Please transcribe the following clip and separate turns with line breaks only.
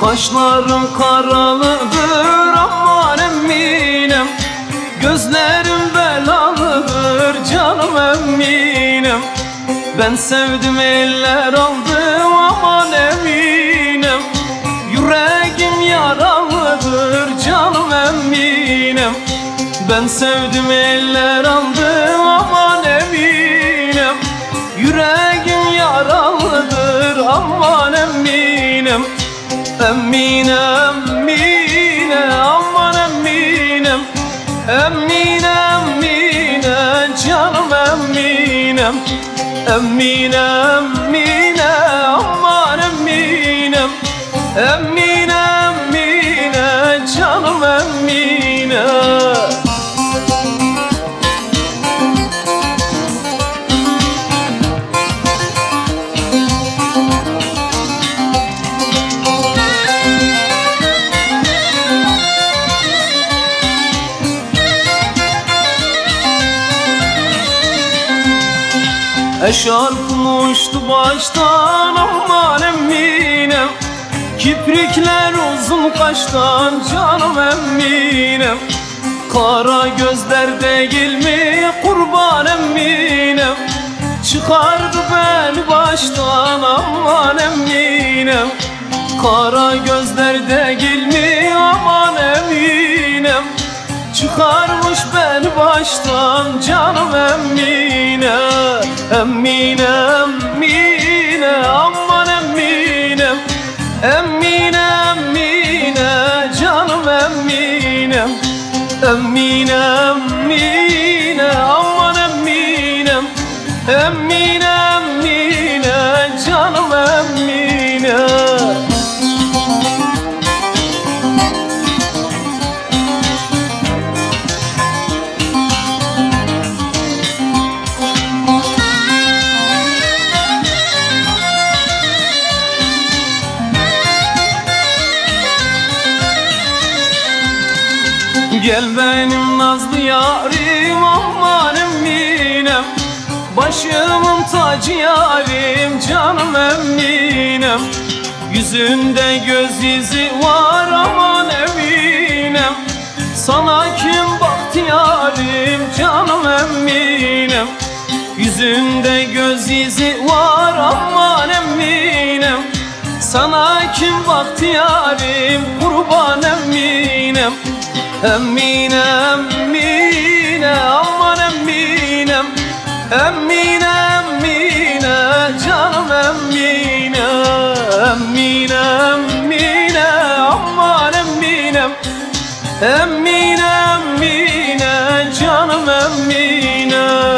Kaşların karalıdır aman eminim. Gözlerim belalıdır canım eminim. Ben sevdim eller aldım aman eminim. Yüreğim yaralıdır canım eminim. Ben sevdim eller aldım Emine emine aman eminem Emine emine canım eminem Emine emine aman eminem Emine emine canım emine Eşarpım uçtu baştan aman eminim. Kiprikler uzun kaştan canım eminim. Kara gözler değil mi? Kurban eminim. Çıkardı beni baştan aman eminim. Kara gözler değil mi? Aman eminim. Çıkarmış beni baştan canım emmine canım emmine Gel benim nazlı yarim aman eminem Başımın tacı yarim canım eminem Yüzünde göz izi var aman eminem Sana kim baktı yarim canım eminem Yüzünde göz izi var aman eminem Sana kim baktı yarim kurban Emmine emmine aman emminem Emmine emmine canım emmine Emmine emmine aman emminem Emmine emmine canım emmine